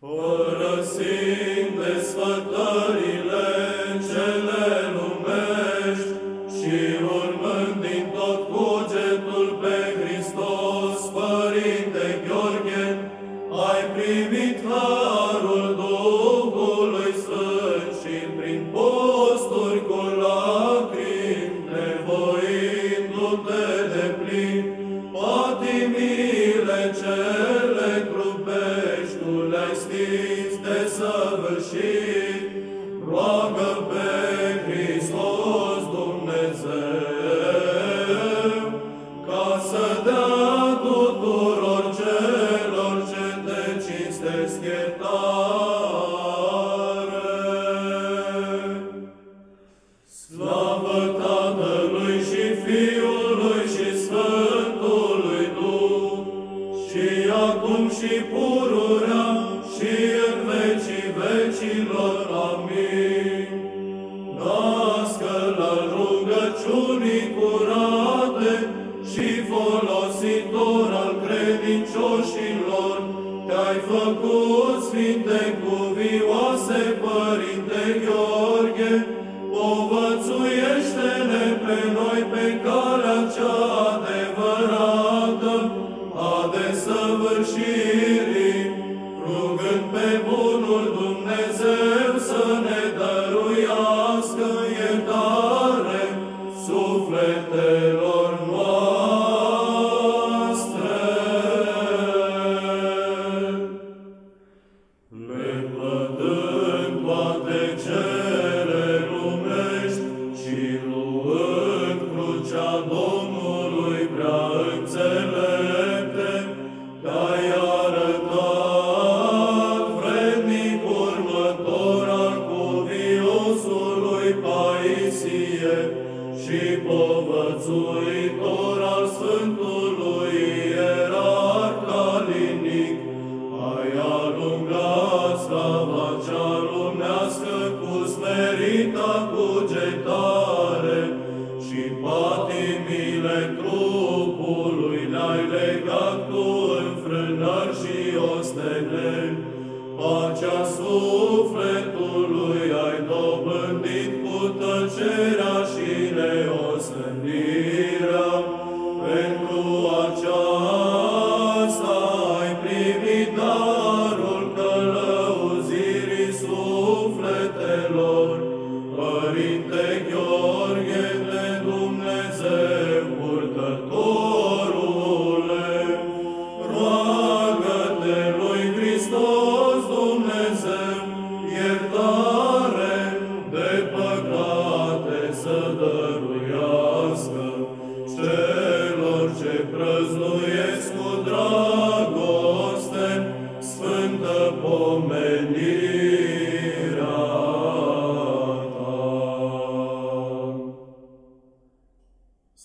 Părăsind desfătările cele lumești și le-ai stins de săvârșit. folositor al credincioșilor, te-ai făcut sfinte cuvioase, Părinte Gheorghe, povățuiește-ne pe noi pe calea cea adevărată a desăvârșirii, rugând pe Bunul Dumnezeu. și patimile trupului ne-ai legat tu înfrânări și ostene. Pacea sufletului ai dobândit cu tăcerea și ne